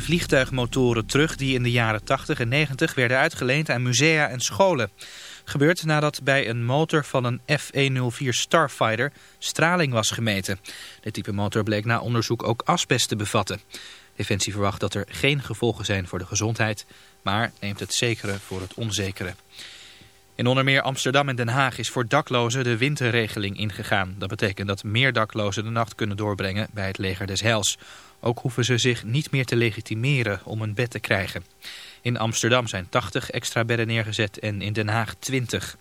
vliegtuigmotoren terug die in de jaren 80 en 90 werden uitgeleend aan musea en scholen. Gebeurt nadat bij een motor van een F-104 Starfighter straling was gemeten. Dit type motor bleek na onderzoek ook asbest te bevatten. Defensie verwacht dat er geen gevolgen zijn voor de gezondheid, maar neemt het zekere voor het onzekere. In onder meer Amsterdam en Den Haag is voor daklozen de winterregeling ingegaan. Dat betekent dat meer daklozen de nacht kunnen doorbrengen bij het leger des Heils. Ook hoeven ze zich niet meer te legitimeren om een bed te krijgen. In Amsterdam zijn 80 extra bedden neergezet en in Den Haag 20.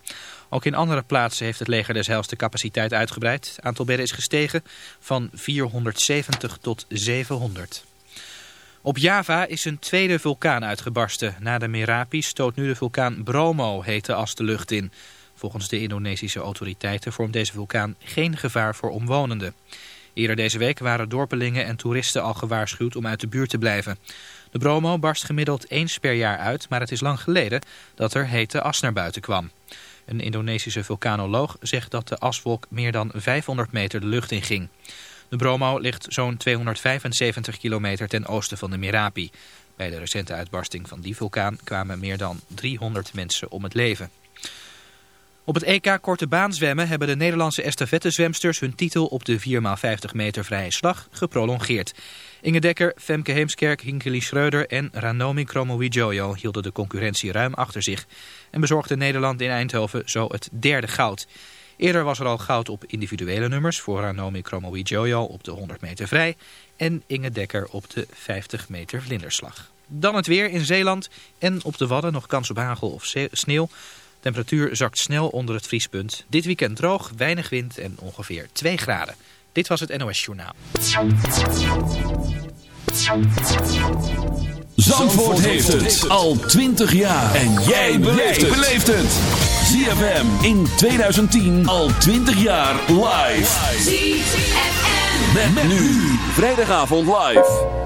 Ook in andere plaatsen heeft het leger des de capaciteit uitgebreid. Het aantal bedden is gestegen van 470 tot 700. Op Java is een tweede vulkaan uitgebarsten. Na de Merapi stoot nu de vulkaan Bromo hete as de lucht in. Volgens de Indonesische autoriteiten vormt deze vulkaan geen gevaar voor omwonenden. Eerder deze week waren dorpelingen en toeristen al gewaarschuwd om uit de buurt te blijven. De Bromo barst gemiddeld eens per jaar uit, maar het is lang geleden dat er hete as naar buiten kwam. Een Indonesische vulkanoloog zegt dat de aswolk meer dan 500 meter de lucht in ging. De Bromo ligt zo'n 275 kilometer ten oosten van de Merapi. Bij de recente uitbarsting van die vulkaan kwamen meer dan 300 mensen om het leven. Op het EK Korte Baan zwemmen hebben de Nederlandse estafettezwemsters hun titel op de 4x50 meter vrije slag geprolongeerd. Inge Dekker, Femke Heemskerk, Hinkeli Schreuder en Ranomi Kromowidjojo hielden de concurrentie ruim achter zich. En bezorgde Nederland in Eindhoven zo het derde goud. Eerder was er al goud op individuele nummers voor Ranomi Kromowidjojo op de 100 meter vrij en Inge Dekker op de 50 meter vlinderslag. Dan het weer in Zeeland en op de Wadden nog kans op hagel of sneeuw. Temperatuur zakt snel onder het vriespunt. Dit weekend droog, weinig wind en ongeveer 2 graden. Dit was het NOS Journaal. Zandvoort heeft het al 20 jaar. En jij beleeft het. ZFM in 2010 al 20 jaar live. ZFM. Met, nu. Vrijdagavond live.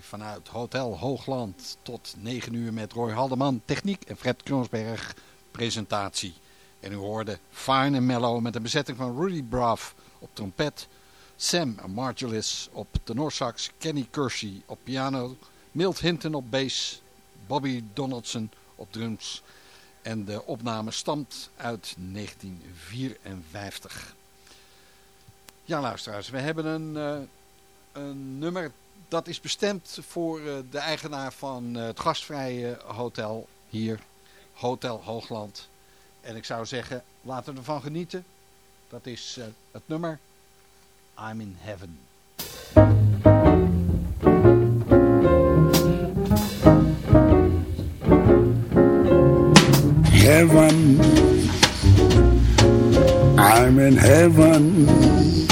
Vanuit Hotel Hoogland tot 9 uur met Roy Haldeman, techniek en Fred Kroonsberg, presentatie. En u hoorde Fine and Mellow met een bezetting van Rudy Braff op trompet, Sam Margulis op tenorsax, Kenny Kersey op piano, Milt Hinton op bass, Bobby Donaldson op drums. En de opname stamt uit 1954. Ja luisteraars, we hebben een... Uh, een nummer dat is bestemd voor uh, de eigenaar van uh, het gastvrije hotel hier, Hotel Hoogland. En ik zou zeggen, laten we ervan genieten. Dat is uh, het nummer I'm in Heaven. Heaven, I'm in heaven.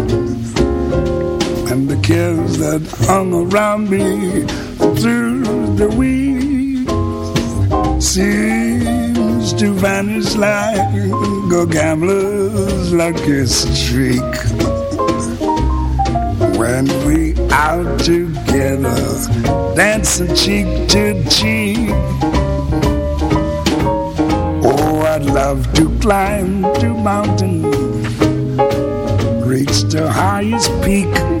and the cares that hung around me through the week seems to vanish like a gambler's lucky streak. When we out together, dancing cheek to cheek. Oh, I'd love to climb to mountain, reach the highest peak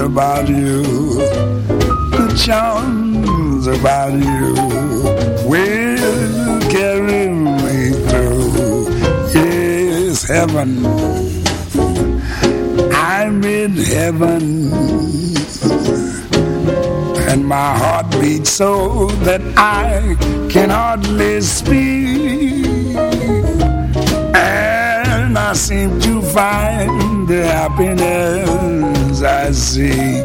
about you, the charms about you will carry me through. Yes, heaven, I'm in heaven, and my heart beats so that I can hardly speak. I seem to find the happiness I seek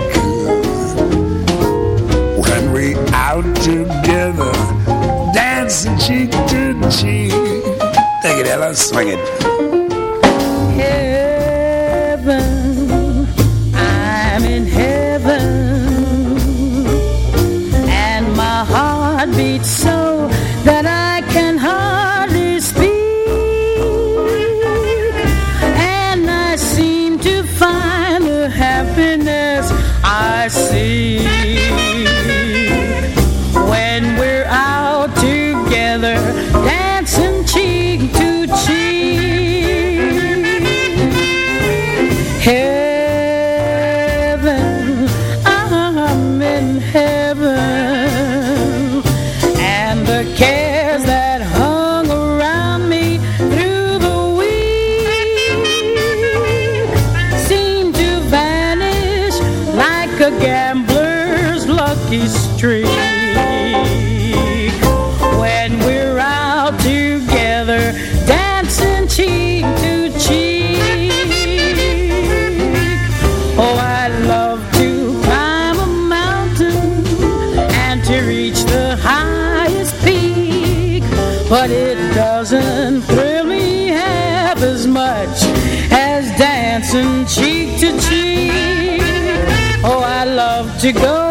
when we out together, dancing cheek to cheek. Take it, Ella, swing it. Heaven, we.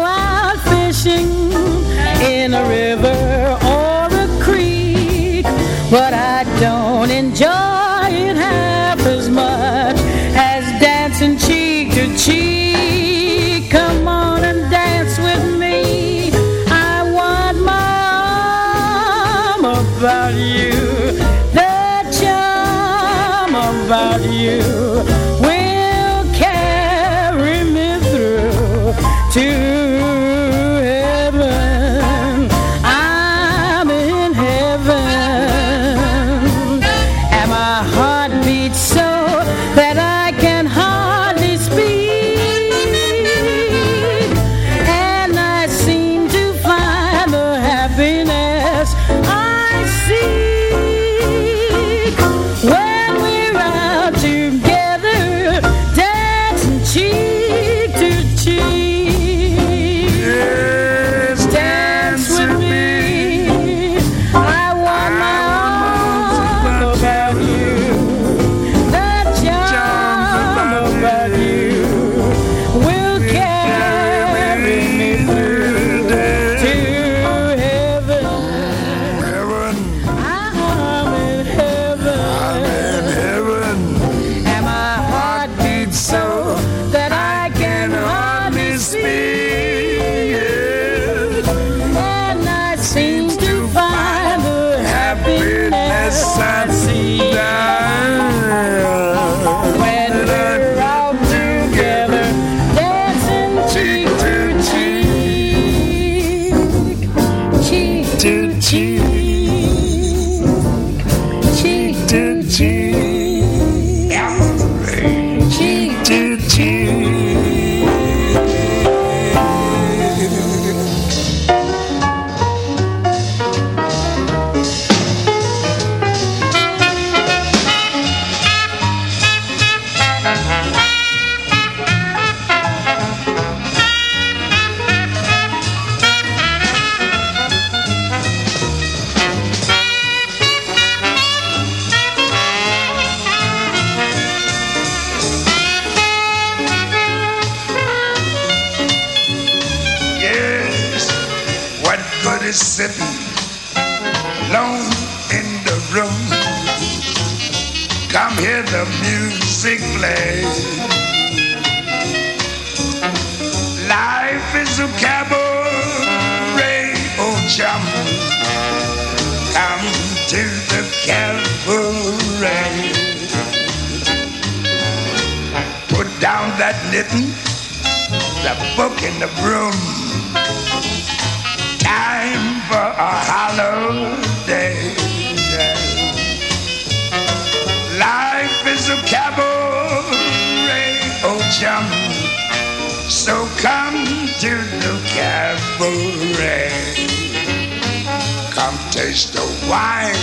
Mr. Wine,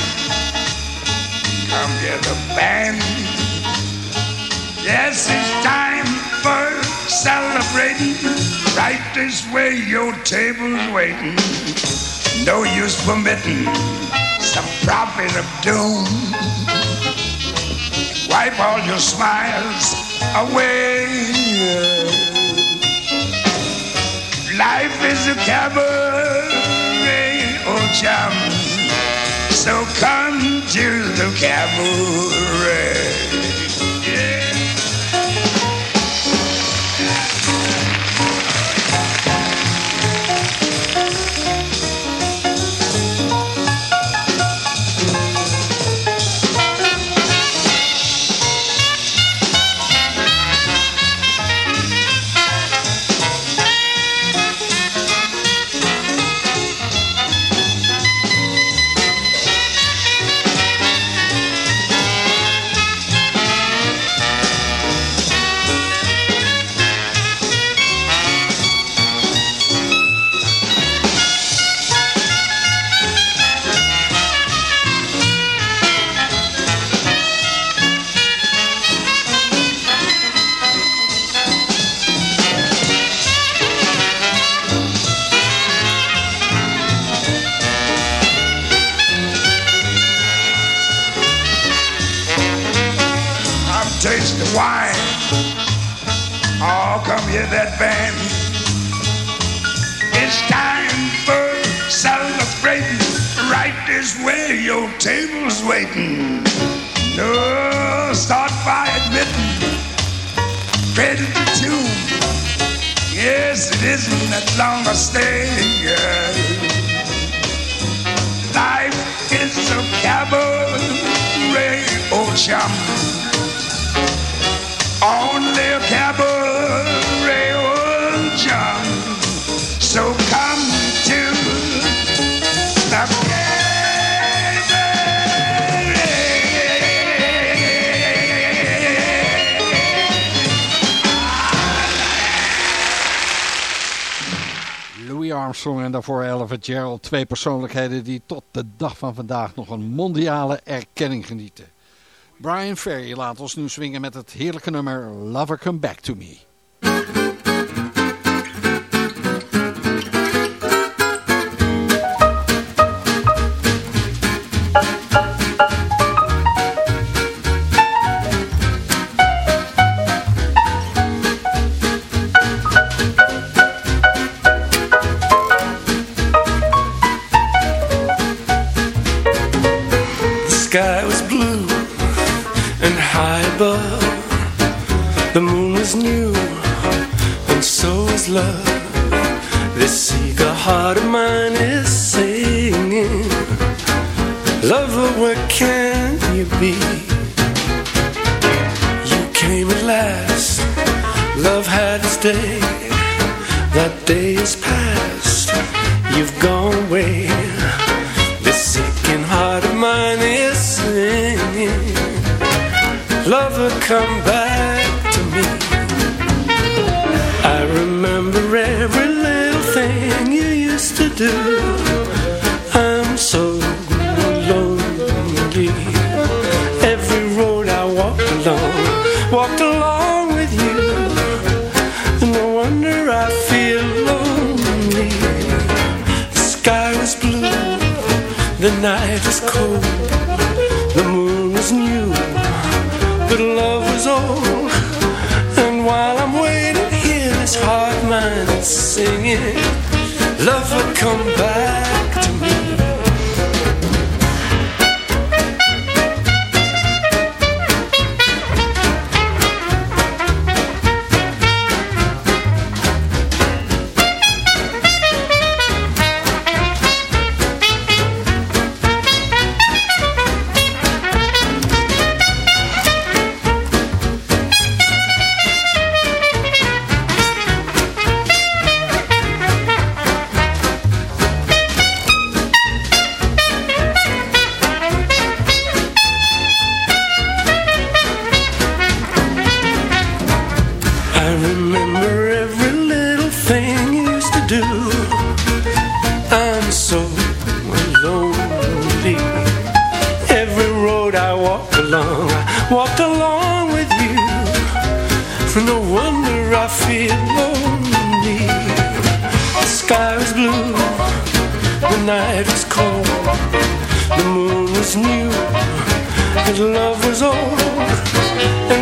come get the band. Yes, it's time for celebrating. Right this way, your table's waiting. No use permitting some prophet of doom. Wipe all your smiles away. Life is a cabaret, eh, oh chum. So come to the cabaret. Mr. to wine. Oh, come hear that band. It's time for celebrating. Right this way, your table's waiting. No, start by admitting. Credit to you. Yes, it isn't that long a stay. Life is a cabaret, old chum. Only the cabaret. So come to the Louis Armstrong en daarvoor Elva Gerald. Twee persoonlijkheden die tot de dag van vandaag nog een mondiale erkenning genieten. Brian Ferry laat ons nu zwingen met het heerlijke nummer Lover Come Back To Me. is new, and so is love. This eager heart of mine is singing, Lover, where can you be? You came at last, love had its day. That day is past, you've gone away. This aching heart of mine is singing, Lover, come back.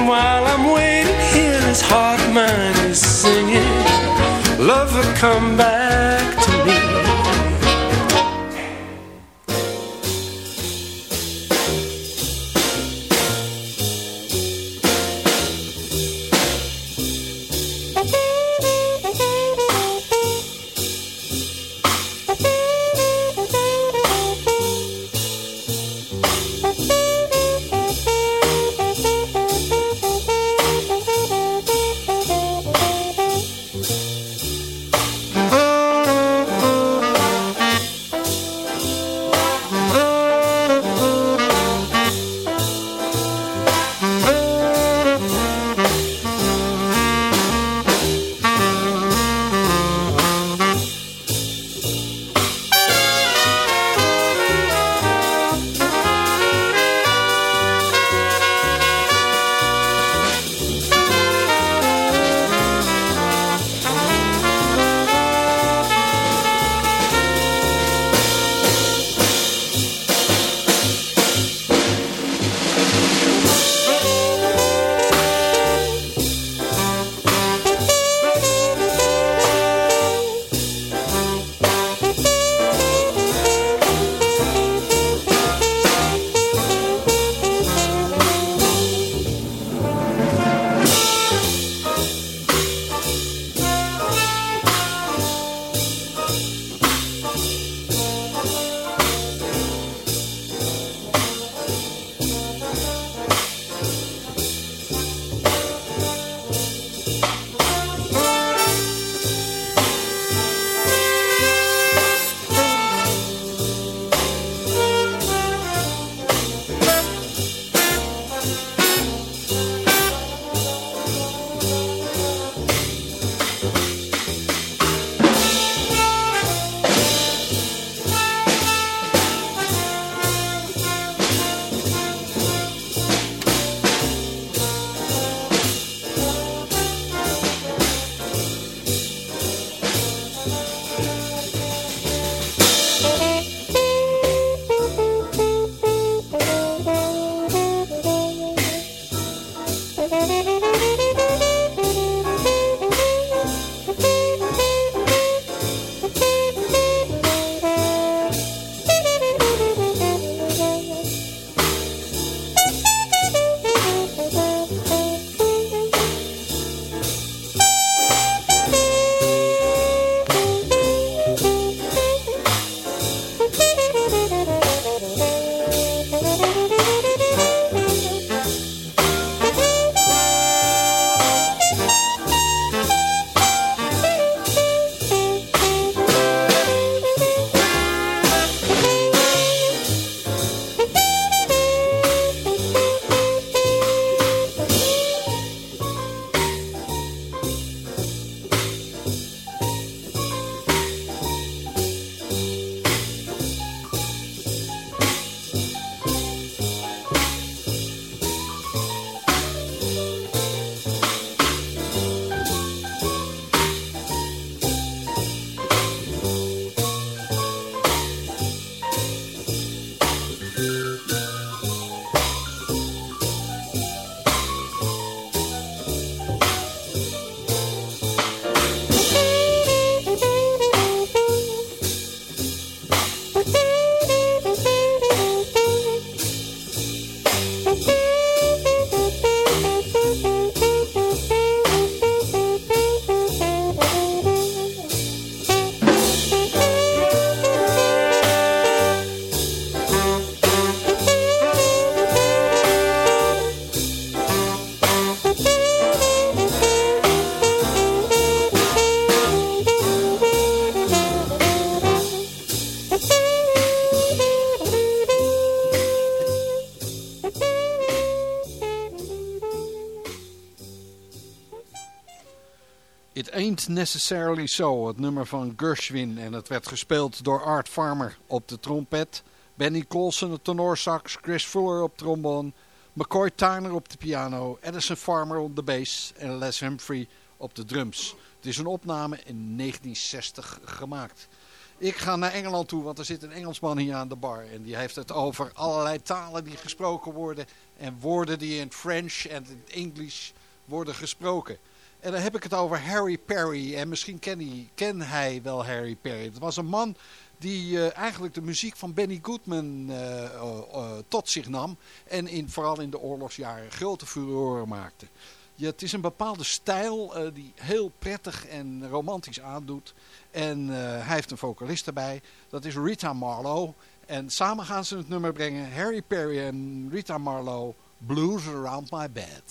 while I'm waiting here, this heart of mine is singing. Love will come back. Necessarily So, het nummer van Gershwin. En het werd gespeeld door Art Farmer op de trompet. Benny Colson op tenorsax, Chris Fuller op trombone. McCoy Tyner op de piano, Edison Farmer op de bass en Les Humphrey op de drums. Het is een opname in 1960 gemaakt. Ik ga naar Engeland toe, want er zit een Engelsman hier aan de bar. En die heeft het over allerlei talen die gesproken worden. En woorden die in French en in English worden gesproken. En dan heb ik het over Harry Perry. En misschien ken hij, ken hij wel Harry Perry. Het was een man die uh, eigenlijk de muziek van Benny Goodman uh, uh, tot zich nam. En in, vooral in de oorlogsjaren grote furoren maakte. Het is een bepaalde stijl die heel prettig en romantisch aandoet. En hij heeft een vocalist erbij. Dat is Rita Marlowe. En samen gaan ze het nummer brengen. Harry Perry en Rita Marlowe. Blues Around My Bed.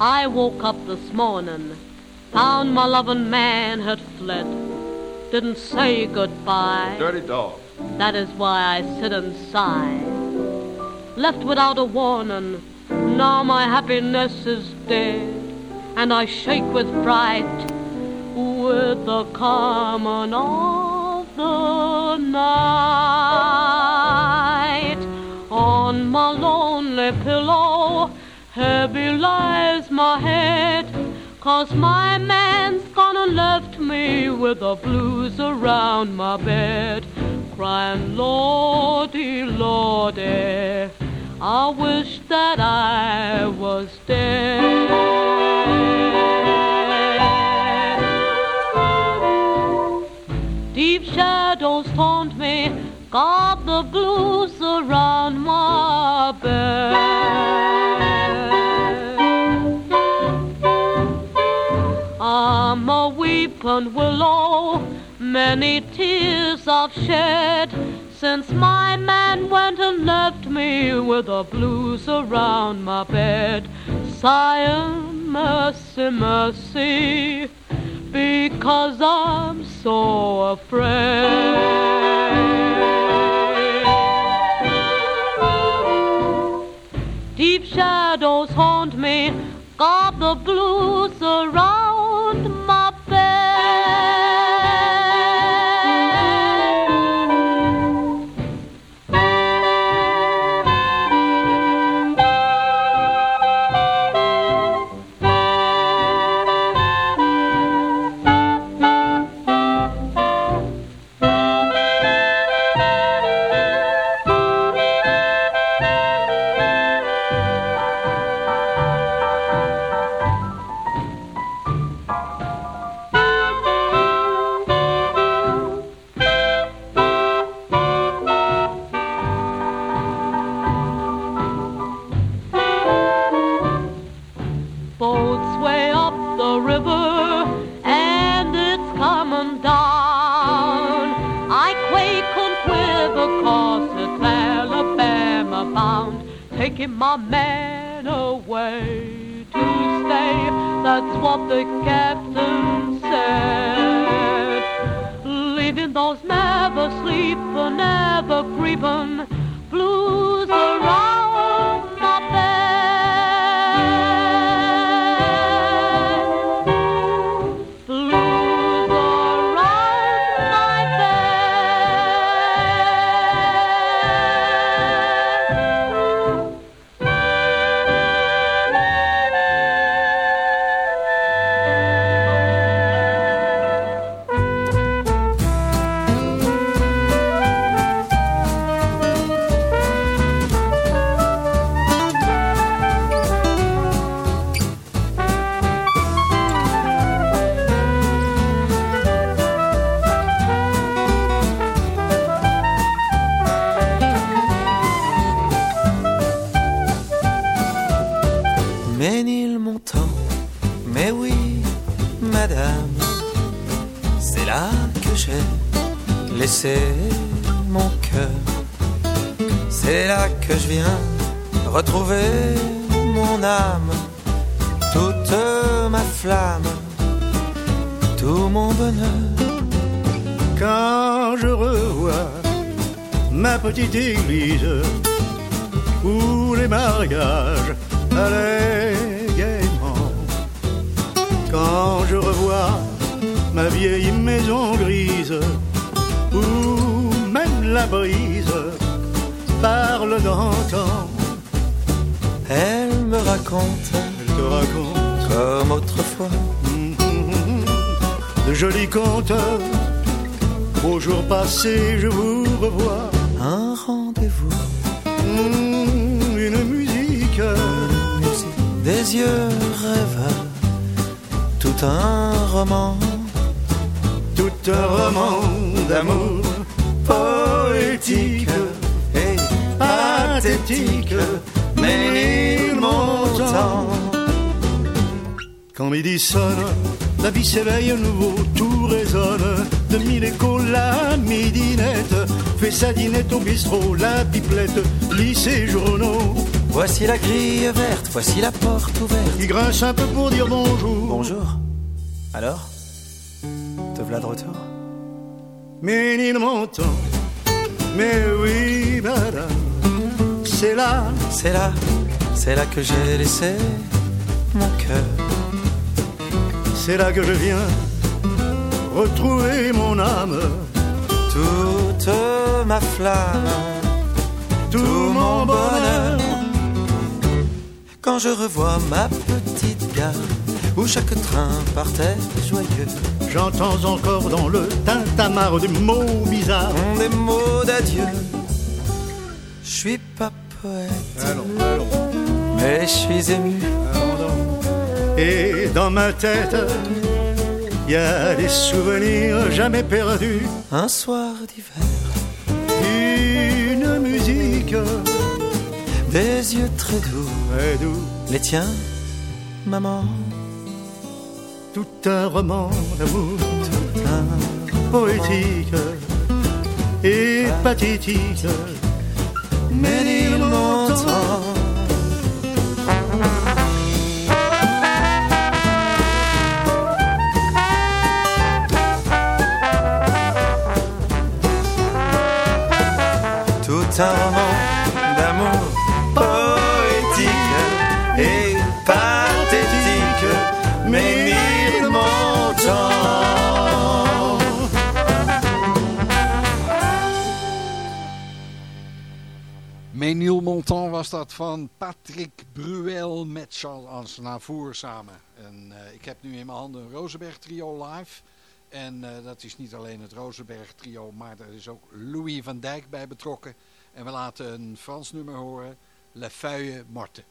I woke up this morning, found my loving man had fled, didn't say goodbye. Dirty dog. That is why I sit and sigh. Left without a warning, now my happiness is dead and I shake with fright with the coming of the night. On my lonely pillow, heavy lies my head, cause my man's gone and left me with the blues around my bed, crying, Lordy, Lordy. I wish that I was dead. Deep shadows haunt me, got the blues around my bed. I'm a weeping willow, many tears I've shed since my man went and left me with the blues around my bed. Sighing, mercy, mercy because I'm so afraid. Deep shadows haunt me, got the blues around my C'est là que je viens retrouver mon âme, toute ma flamme, tout mon bonheur. Quand je revois ma petite église où les mariages allaient gaiement. Quand je revois ma vieille maison grise où même la brise parle d'antan. Elle me raconte, elle te raconte. Comme autrefois, de jolis contes. Au jour passé, je vous revois. Un rendez-vous, une musique, des yeux rêveurs, tout un roman, tout un roman d'amour poétique pathétique, mais il m'entend. Quand midi sonne, la vie s'éveille à nouveau, tout résonne. De mille échos, la midinette fait sa dinette au bistrot, la pipelette lit ses journaux. Voici la grille verte, voici la porte ouverte. Il grince un peu pour dire bonjour. Bonjour. Alors Te voilà de retour? Mais il m'entend. Mais oui, madame, c'est là. C'est là, que j'ai laissé mon cœur. C'est là que je viens retrouver mon âme. Toute ma flamme, tout mon bonheur. Quand je revois ma petite gare où chaque train partait joyeux. J'entends encore dans le tintamarre des mots bizarres, des mots d'adieu. Poète, allons, allons. mais je suis ému. Et dans ma tête, il y a des souvenirs jamais perdus. Un soir d'hiver, une musique, des yeux très doux, très doux. Les tiens, maman. Tout un roman d'amour, tout un poétique et pathétique. Mais un Montan was dat van Patrick Bruel met Charles Ansenavour samen. En uh, ik heb nu in mijn handen een Rosenberg trio live. En uh, dat is niet alleen het Rosenberg trio, maar er is ook Louis van Dijk bij betrokken. En we laten een Frans nummer horen, Le Feuille Morte.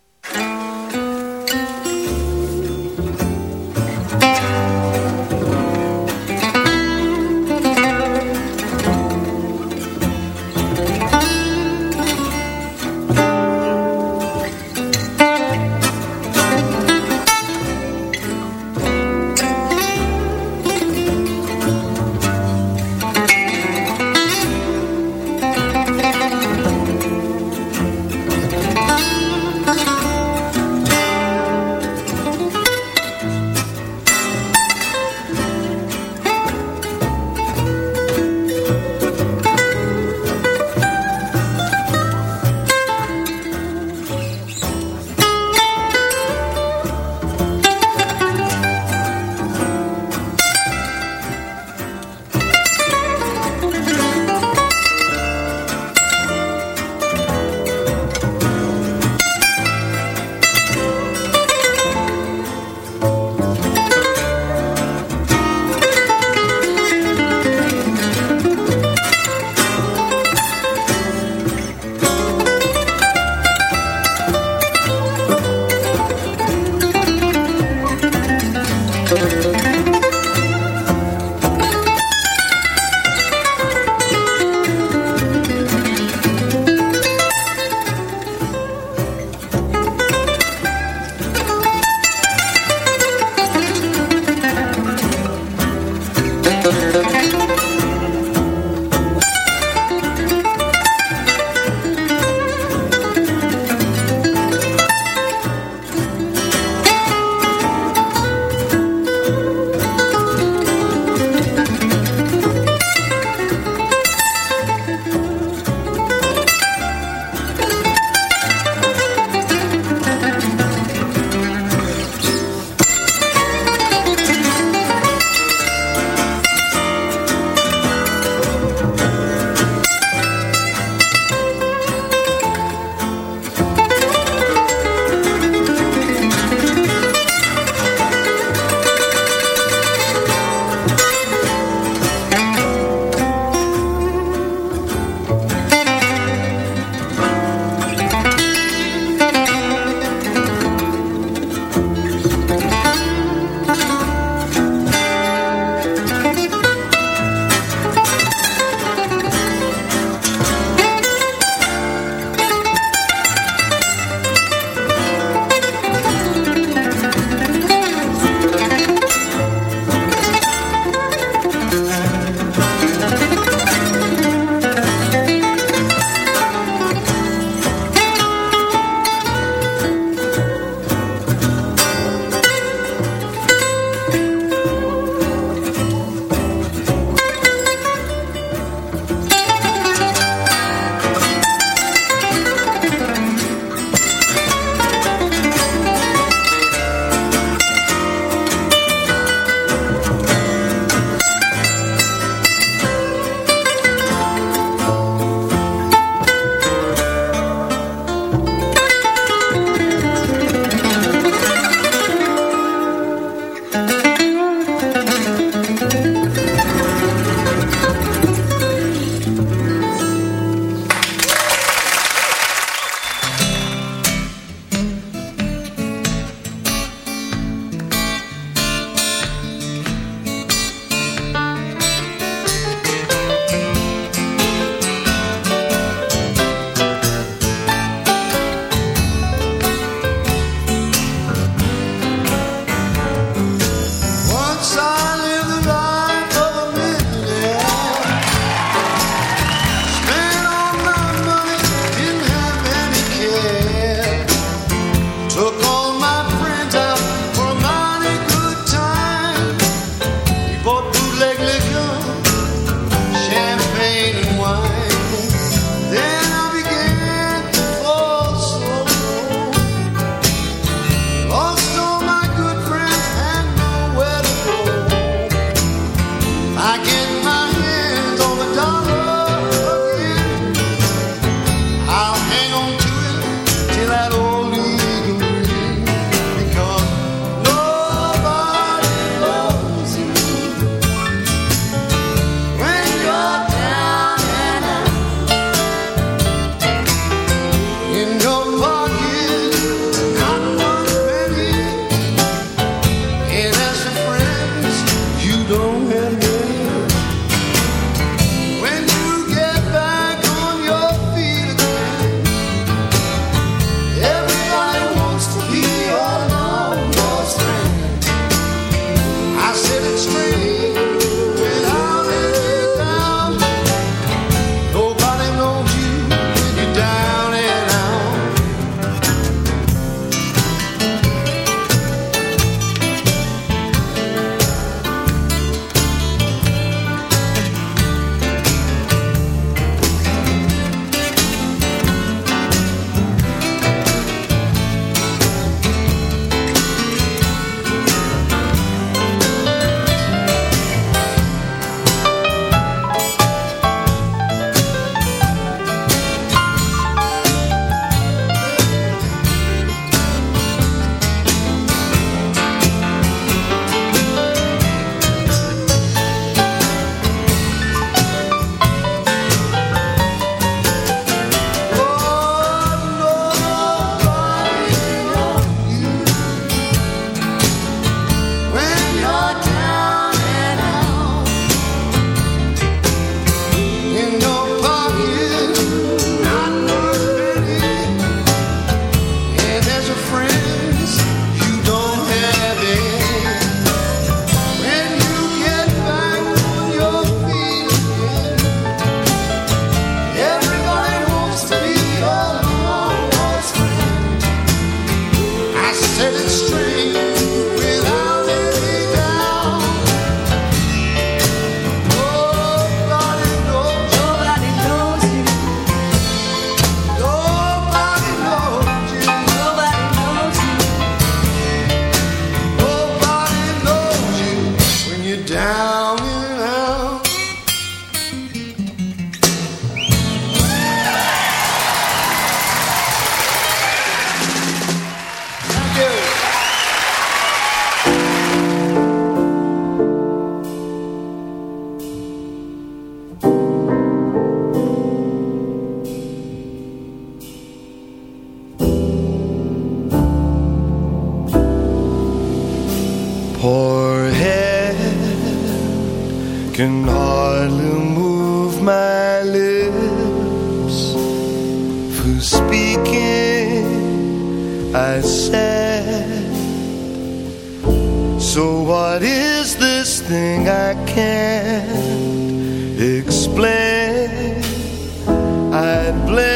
I blame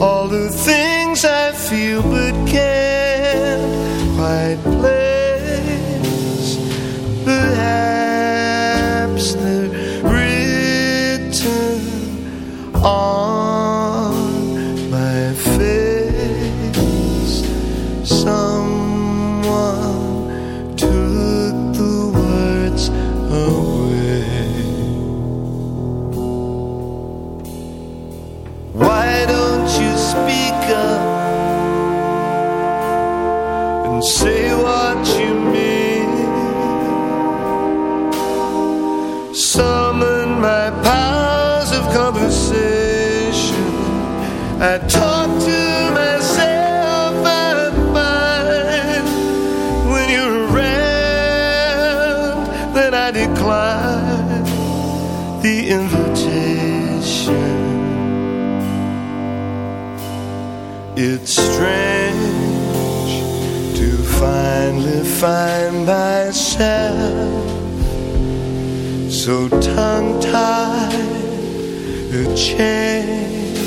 all the things I feel but can't so tongue tied. A change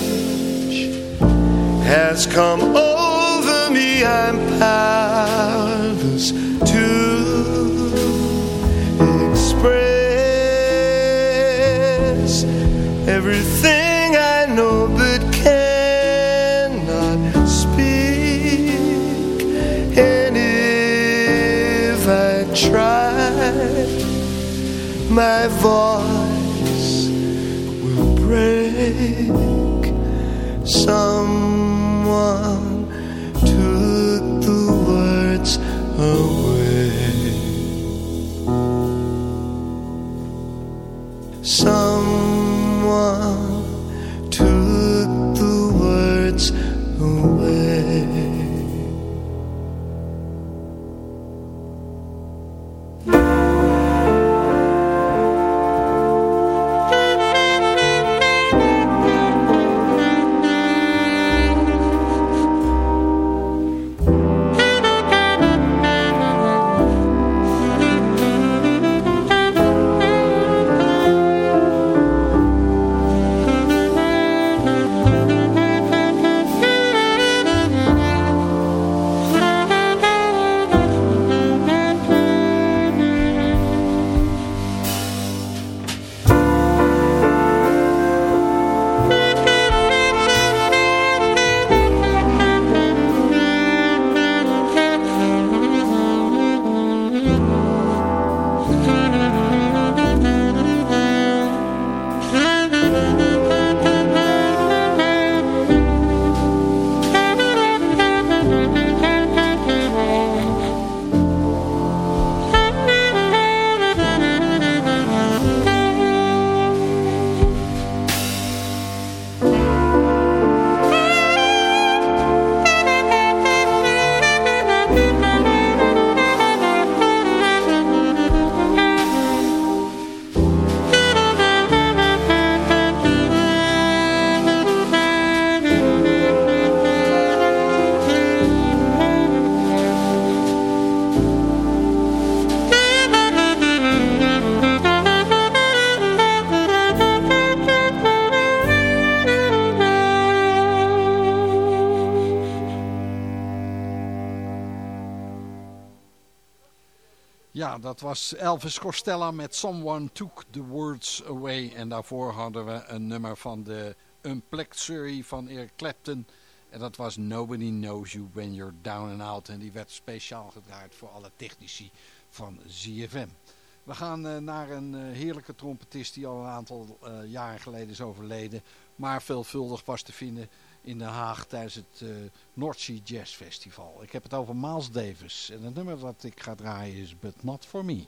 has come over me. I'm powerless to express everything I know but cannot speak. And if I try, my voice will break. Someone dat was Elvis Costello met Someone Took the Words Away. En daarvoor hadden we een nummer van de Unplugged serie van Eric Clapton. En dat was Nobody Knows You When You're Down and Out. En die werd speciaal gedraaid voor alle technici van ZFM. We gaan uh, naar een uh, heerlijke trompetist die al een aantal uh, jaren geleden is overleden. Maar veelvuldig was te vinden in Den Haag tijdens het uh, North Sea Jazz Festival. Ik heb het over Miles Davis. En het nummer dat ik ga draaien is But Not For Me.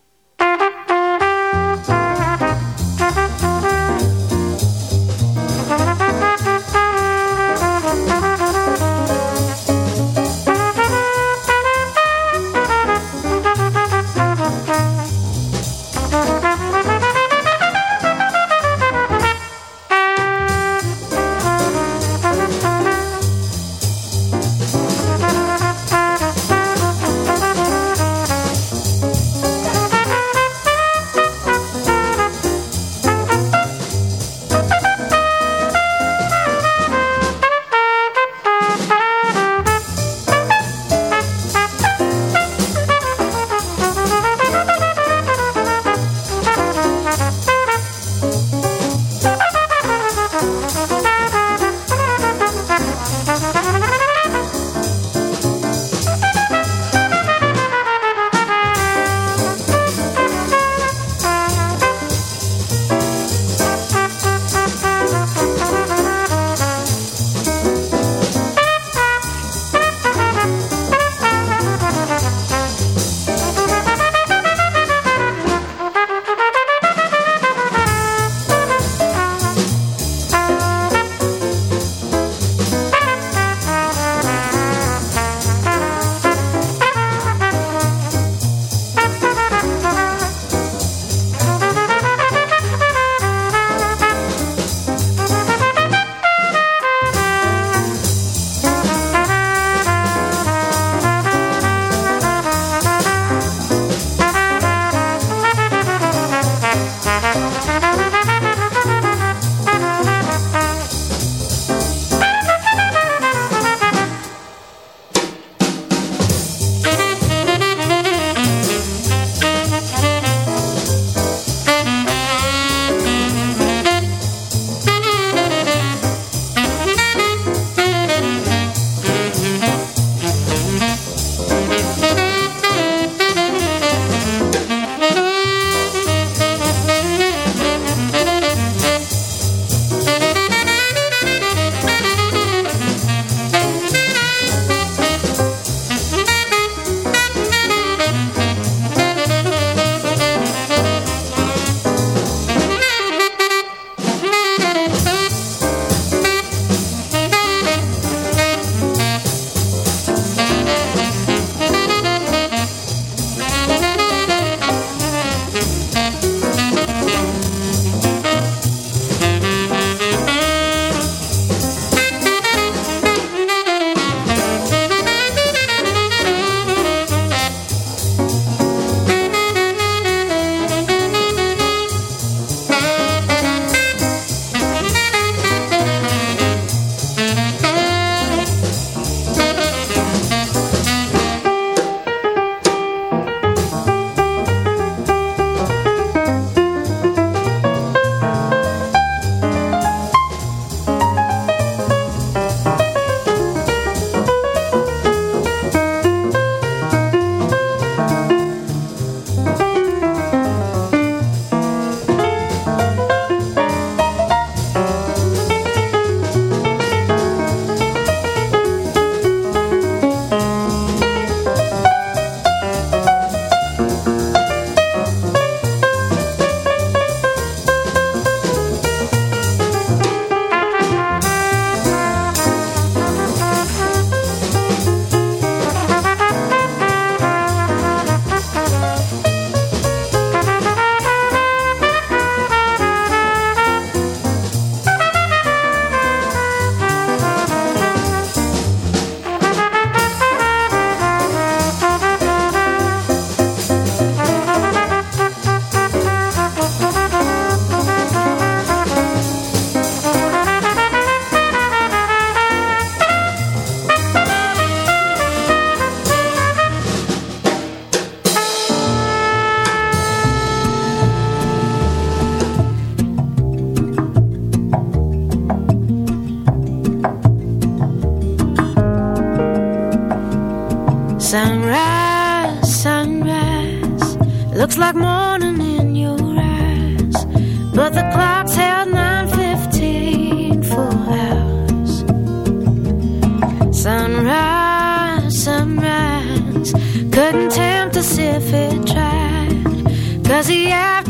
Does yeah.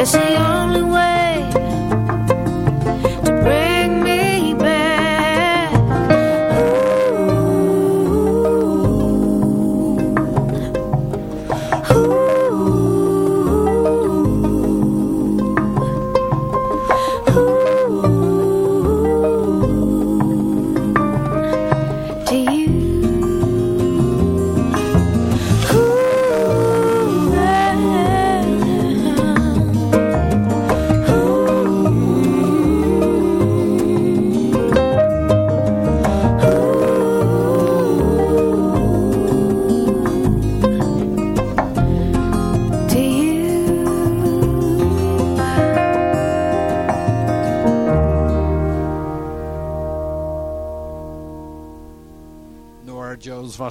They you.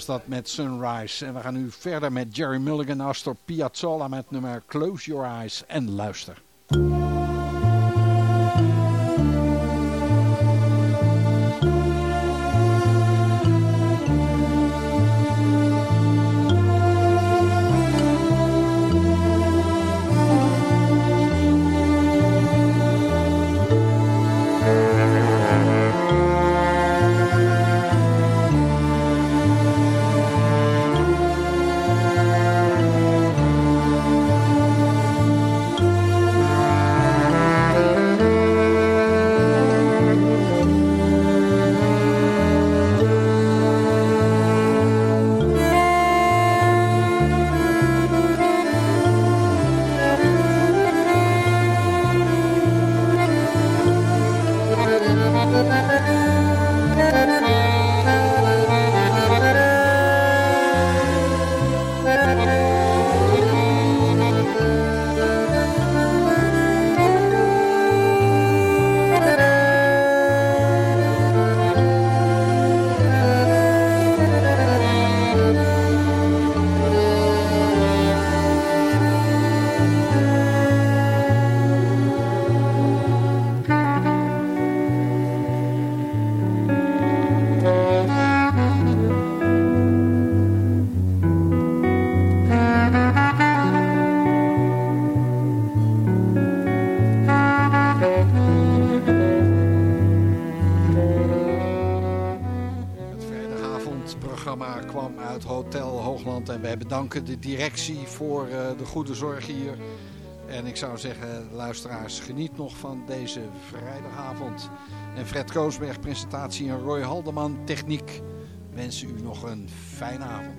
Dat met Sunrise. En we gaan nu verder met Jerry Mulligan, Astor Piazzolla met nummer Close Your Eyes en luister. De directie voor eh, de goede zorg hier. En ik zou zeggen, luisteraars, geniet nog van deze vrijdagavond. En Fred Koosberg, presentatie en Roy Haldeman, techniek, wensen u nog een fijne avond.